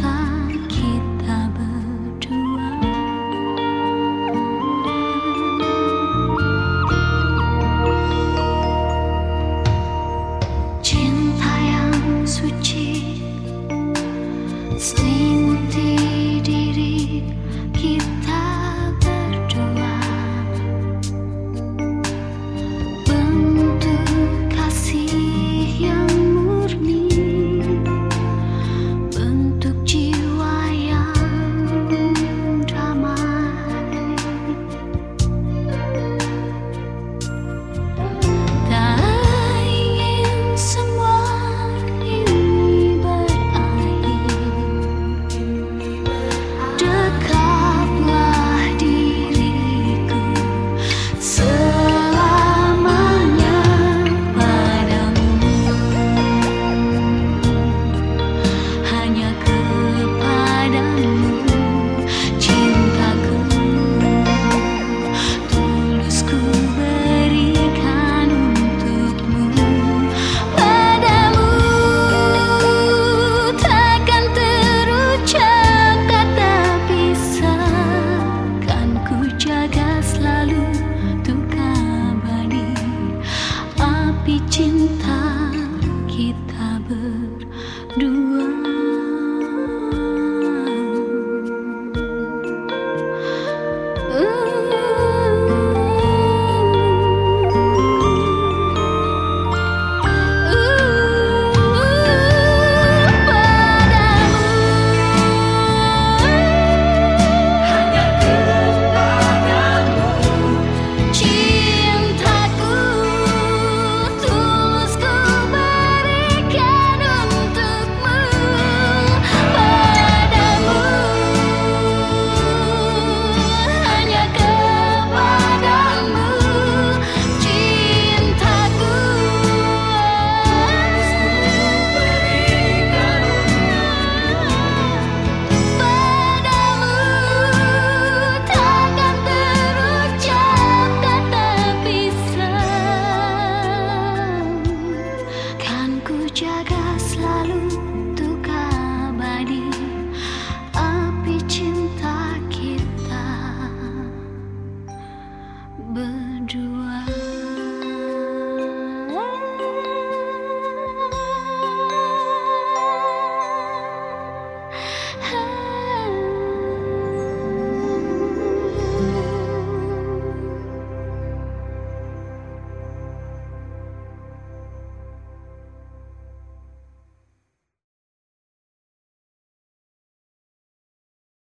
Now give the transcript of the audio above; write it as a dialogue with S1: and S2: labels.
S1: fly. kapı but